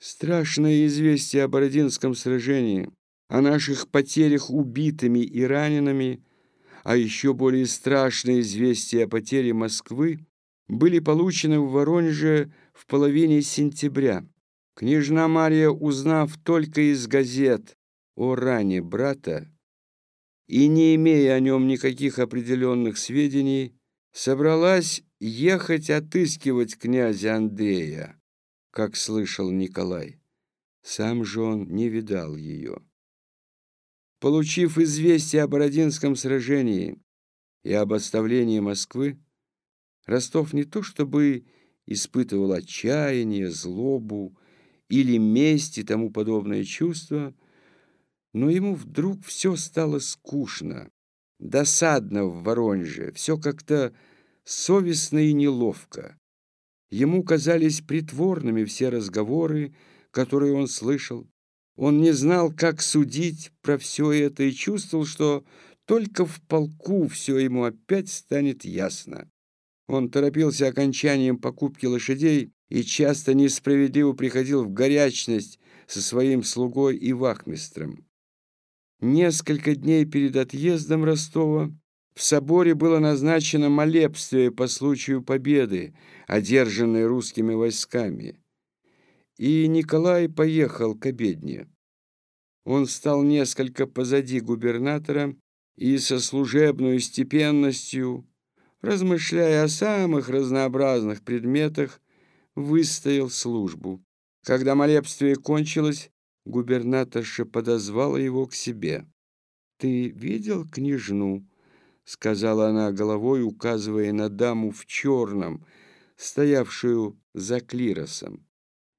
Страшное известие о Бородинском сражении, о наших потерях убитыми и ранеными, а еще более страшное известие о потере Москвы были получены в Воронеже в половине сентября. Княжна Мария, узнав только из газет о ране брата и не имея о нем никаких определенных сведений, собралась ехать отыскивать князя Андрея, как слышал Николай. Сам же он не видал ее. Получив известие о Бородинском сражении и об оставлении Москвы, Ростов не то чтобы испытывал отчаяние, злобу или месть и тому подобное чувство, но ему вдруг все стало скучно, досадно в Воронеже, все как-то совестно и неловко. Ему казались притворными все разговоры, которые он слышал. Он не знал, как судить про все это и чувствовал, что только в полку все ему опять станет ясно. Он торопился окончанием покупки лошадей и часто несправедливо приходил в горячность со своим слугой и вахмистром. Несколько дней перед отъездом Ростова в соборе было назначено молебствие по случаю победы, одержанной русскими войсками. И Николай поехал к обедне. Он стал несколько позади губернатора и со служебной степенностью размышляя о самых разнообразных предметах, выстоял службу. Когда молебствие кончилось, губернаторша подозвала его к себе. «Ты видел княжну?» — сказала она головой, указывая на даму в черном, стоявшую за клиросом.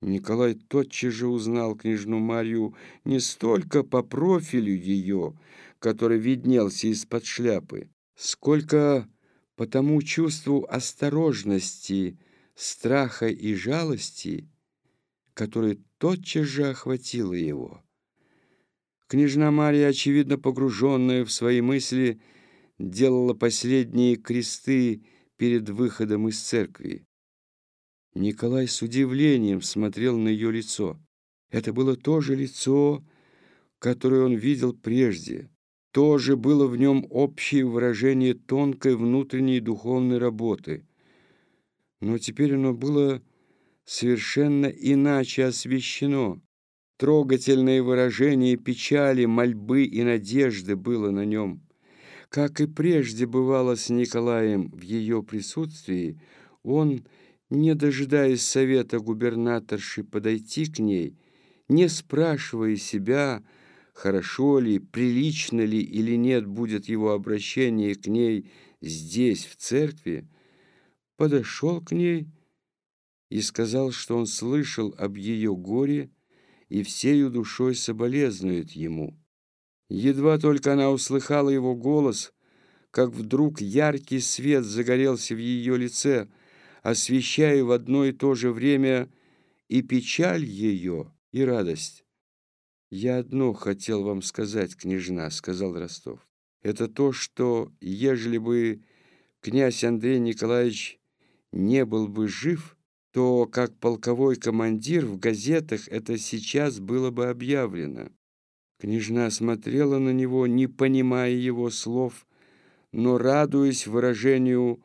Николай тотчас же узнал княжну Марью не столько по профилю ее, который виднелся из-под шляпы, сколько по тому чувству осторожности, страха и жалости, которое тотчас же охватило его. Княжна Мария, очевидно погруженная в свои мысли, делала последние кресты перед выходом из церкви. Николай с удивлением смотрел на ее лицо. Это было то же лицо, которое он видел прежде тоже было в нем общее выражение тонкой внутренней духовной работы. Но теперь оно было совершенно иначе освещено. Трогательное выражение печали, мольбы и надежды было на нем. Как и прежде бывало с Николаем в ее присутствии, он, не дожидаясь совета губернаторши подойти к ней, не спрашивая себя, хорошо ли, прилично ли или нет будет его обращение к ней здесь, в церкви, подошел к ней и сказал, что он слышал об ее горе и всею душой соболезнует ему. Едва только она услыхала его голос, как вдруг яркий свет загорелся в ее лице, освещая в одно и то же время и печаль ее, и радость. «Я одно хотел вам сказать, княжна», — сказал Ростов. «Это то, что, ежели бы князь Андрей Николаевич не был бы жив, то, как полковой командир, в газетах это сейчас было бы объявлено». Княжна смотрела на него, не понимая его слов, но радуясь выражению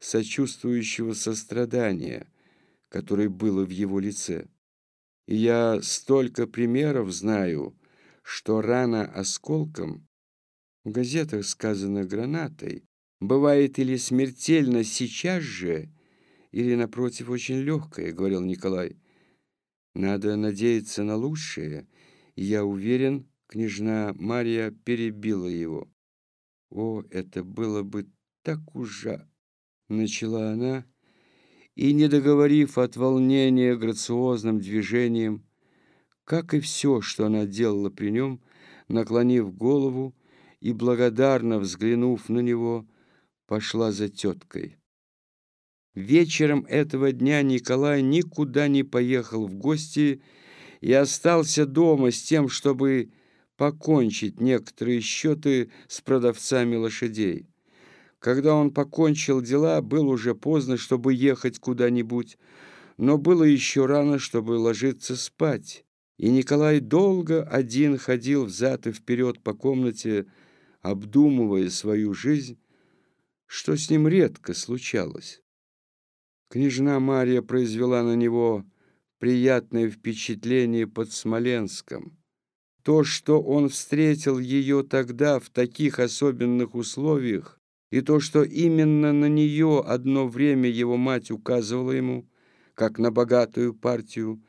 сочувствующего сострадания, которое было в его лице. И я столько примеров знаю, что рана осколком, в газетах сказано гранатой, бывает или смертельно сейчас же, или, напротив, очень легкая, говорил Николай. Надо надеяться на лучшее, и я уверен, княжна Мария перебила его. О, это было бы так ужа... Начала она, и, не договорив от волнения грациозным движением, как и все, что она делала при нем, наклонив голову и, благодарно взглянув на него, пошла за теткой. Вечером этого дня Николай никуда не поехал в гости и остался дома с тем, чтобы покончить некоторые счеты с продавцами лошадей. Когда он покончил дела, было уже поздно, чтобы ехать куда-нибудь, но было еще рано, чтобы ложиться спать, и Николай долго один ходил взад и вперед по комнате, обдумывая свою жизнь, что с ним редко случалось. Княжна Мария произвела на него приятное впечатление под Смоленском. То, что он встретил ее тогда в таких особенных условиях, и то, что именно на нее одно время его мать указывала ему, как на богатую партию,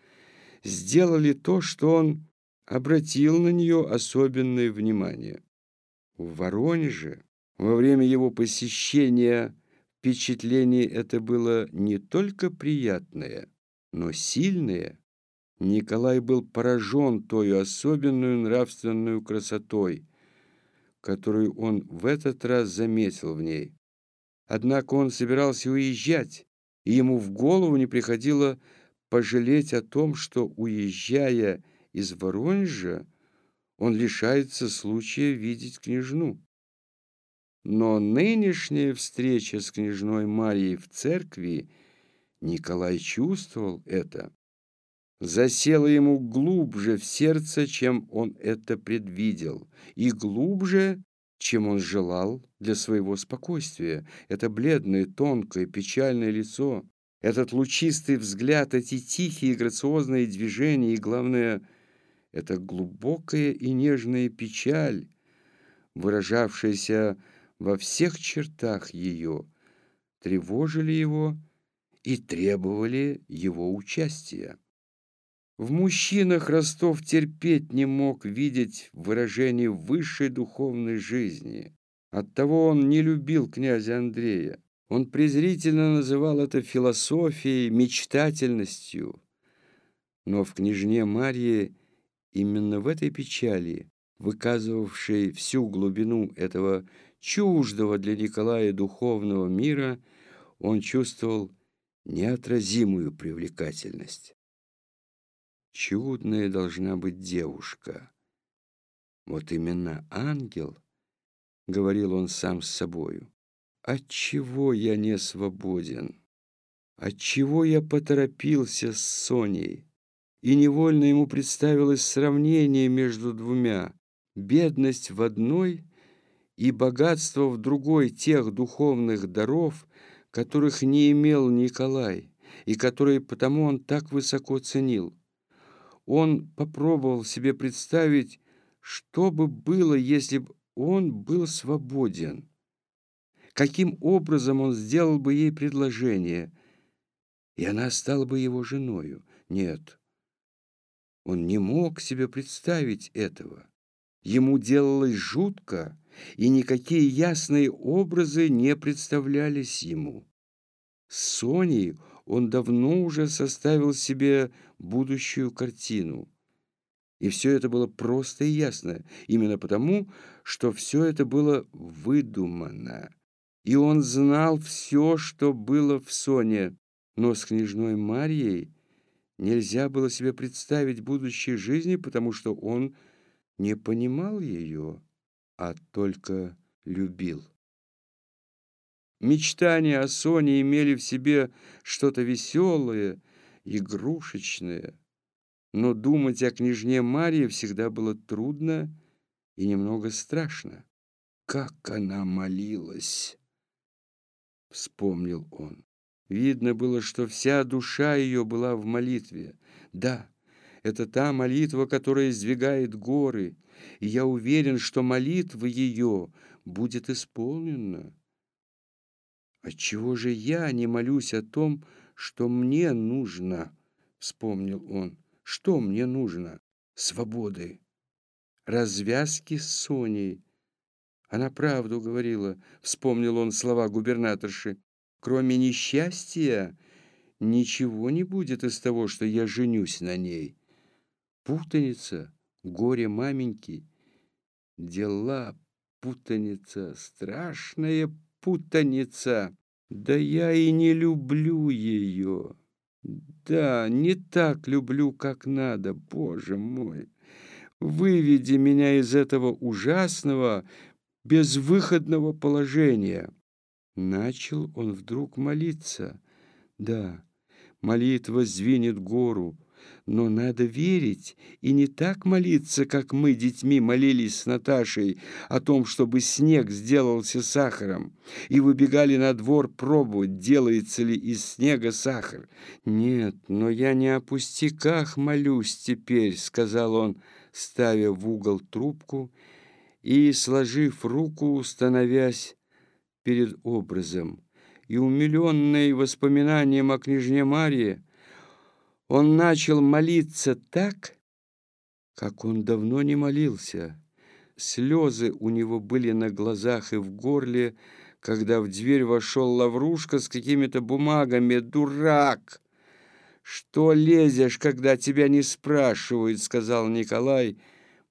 сделали то, что он обратил на нее особенное внимание. В Воронеже во время его посещения впечатление это было не только приятное, но сильное. Николай был поражен той особенную нравственную красотой, которую он в этот раз заметил в ней. Однако он собирался уезжать, и ему в голову не приходило пожалеть о том, что, уезжая из Воронежа, он лишается случая видеть княжну. Но нынешняя встреча с княжной Марией в церкви, Николай чувствовал это, засела ему глубже в сердце, чем он это предвидел, и глубже, чем он желал для своего спокойствия. Это бледное, тонкое, печальное лицо, этот лучистый взгляд, эти тихие грациозные движения и, главное, эта глубокая и нежная печаль, выражавшаяся во всех чертах ее, тревожили его и требовали его участия. В мужчинах Ростов терпеть не мог видеть выражение высшей духовной жизни. Оттого он не любил князя Андрея. Он презрительно называл это философией, мечтательностью. Но в княжне Марье именно в этой печали, выказывавшей всю глубину этого чуждого для Николая духовного мира, он чувствовал неотразимую привлекательность. Чудная должна быть девушка. Вот именно ангел, говорил он сам с собою. Отчего я не свободен? Отчего я поторопился с Соней? И невольно ему представилось сравнение между двумя. Бедность в одной и богатство в другой тех духовных даров, которых не имел Николай, и которые потому он так высоко ценил. Он попробовал себе представить, что бы было, если бы он был свободен. Каким образом он сделал бы ей предложение, и она стала бы его женою? Нет, он не мог себе представить этого. Ему делалось жутко, и никакие ясные образы не представлялись ему. С Соней он давно уже составил себе будущую картину. И все это было просто и ясно, именно потому, что все это было выдумано. И он знал все, что было в Соне, но с княжной Марьей нельзя было себе представить будущей жизни, потому что он не понимал ее а только любил. Мечтания о Соне имели в себе что-то веселое, игрушечное, но думать о княжне Марии всегда было трудно и немного страшно. Как она молилась! Вспомнил он. Видно было, что вся душа ее была в молитве. Да, это та молитва, которая сдвигает горы, и я уверен, что молитва ее будет исполнена. «Отчего же я не молюсь о том, что мне нужно?» — вспомнил он. «Что мне нужно? Свободы, развязки с Соней». Она правду говорила, — вспомнил он слова губернаторши. «Кроме несчастья ничего не будет из того, что я женюсь на ней. Путаница, горе маменьки, дела, путаница, страшная путаница. Да я и не люблю ее. Да, не так люблю, как надо, Боже мой. Выведи меня из этого ужасного, безвыходного положения. Начал он вдруг молиться. Да, молитва сдвинет гору. Но надо верить и не так молиться, как мы, детьми, молились с Наташей о том, чтобы снег сделался сахаром, и выбегали на двор пробовать, делается ли из снега сахар. «Нет, но я не о пустяках молюсь теперь», — сказал он, ставя в угол трубку и, сложив руку, становясь перед образом. И, умиленный воспоминанием о княжне Марии, он начал молиться так, как он давно не молился. Слезы у него были на глазах и в горле, когда в дверь вошел Лаврушка с какими-то бумагами. «Дурак! Что лезешь, когда тебя не спрашивают?» — сказал Николай,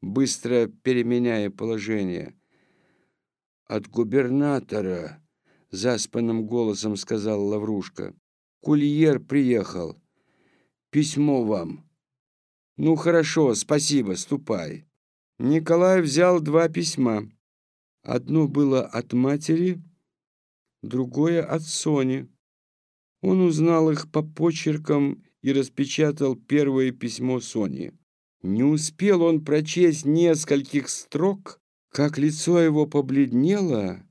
быстро переменяя положение. «От губернатора», — заспанным голосом сказал Лаврушка. «Кульер приехал» письмо вам». «Ну, хорошо, спасибо, ступай». Николай взял два письма. Одно было от матери, другое от Сони. Он узнал их по почеркам и распечатал первое письмо Сони. Не успел он прочесть нескольких строк, как лицо его побледнело,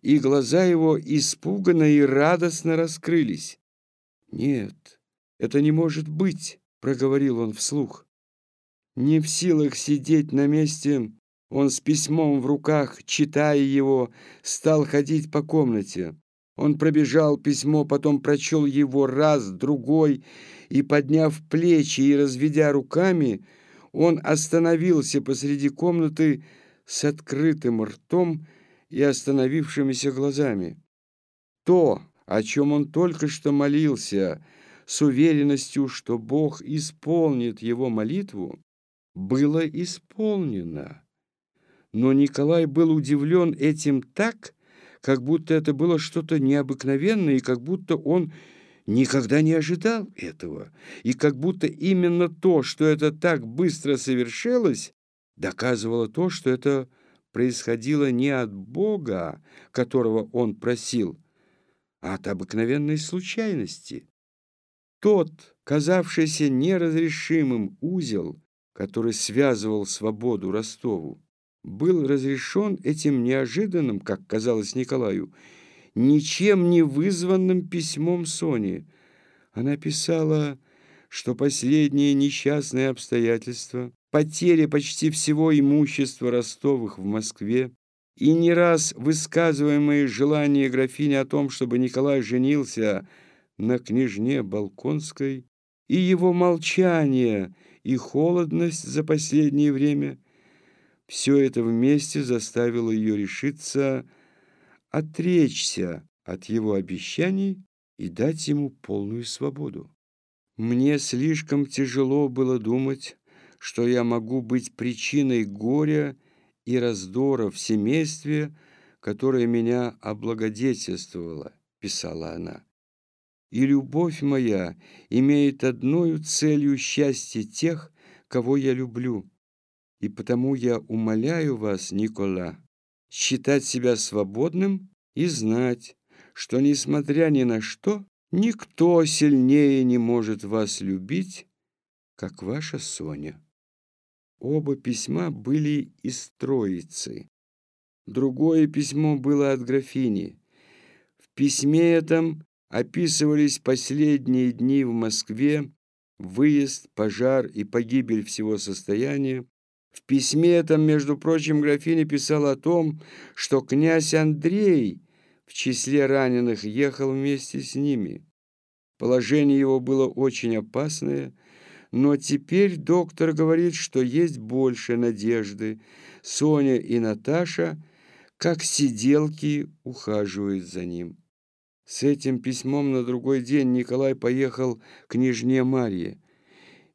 и глаза его испуганно и радостно раскрылись. Нет, «Это не может быть!» — проговорил он вслух. Не в силах сидеть на месте, он с письмом в руках, читая его, стал ходить по комнате. Он пробежал письмо, потом прочел его раз, другой, и, подняв плечи и разведя руками, он остановился посреди комнаты с открытым ртом и остановившимися глазами. То, о чем он только что молился — с уверенностью, что Бог исполнит его молитву, было исполнено. Но Николай был удивлен этим так, как будто это было что-то необыкновенное, и как будто он никогда не ожидал этого, и как будто именно то, что это так быстро совершилось, доказывало то, что это происходило не от Бога, которого он просил, а от обыкновенной случайности. Тот, казавшийся неразрешимым узел, который связывал свободу Ростову, был разрешен этим неожиданным, как казалось Николаю, ничем не вызванным письмом Сони. Она писала, что последние несчастные обстоятельства, потеря почти всего имущества Ростовых в Москве и не раз высказываемые желания графини о том, чтобы Николай женился на княжне Балконской, и его молчание, и холодность за последнее время — все это вместе заставило ее решиться отречься от его обещаний и дать ему полную свободу. Мне слишком тяжело было думать, что я могу быть причиной горя и раздора в семействе, которое меня облагодетельствовало, писала она и любовь моя имеет одною целью счастье тех, кого я люблю. И потому я умоляю вас, Никола, считать себя свободным и знать, что, несмотря ни на что, никто сильнее не может вас любить, как ваша Соня. Оба письма были из Троицы. Другое письмо было от графини. В письме этом описывались последние дни в Москве, выезд, пожар и погибель всего состояния. В письме этом, между прочим, графиня писала о том, что князь Андрей в числе раненых ехал вместе с ними. Положение его было очень опасное, но теперь доктор говорит, что есть больше надежды. Соня и Наташа, как сиделки, ухаживают за ним. С этим письмом на другой день Николай поехал к княжне Марье.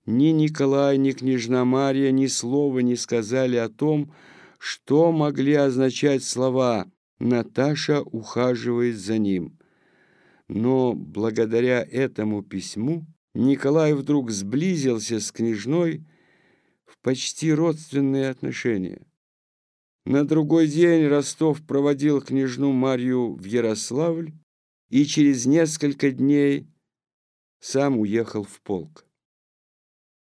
Ни Николай, ни княжна Марья ни слова не сказали о том, что могли означать слова «Наташа ухаживает за ним». Но благодаря этому письму Николай вдруг сблизился с княжной в почти родственные отношения. На другой день Ростов проводил княжну Марью в Ярославль, и через несколько дней сам уехал в полк.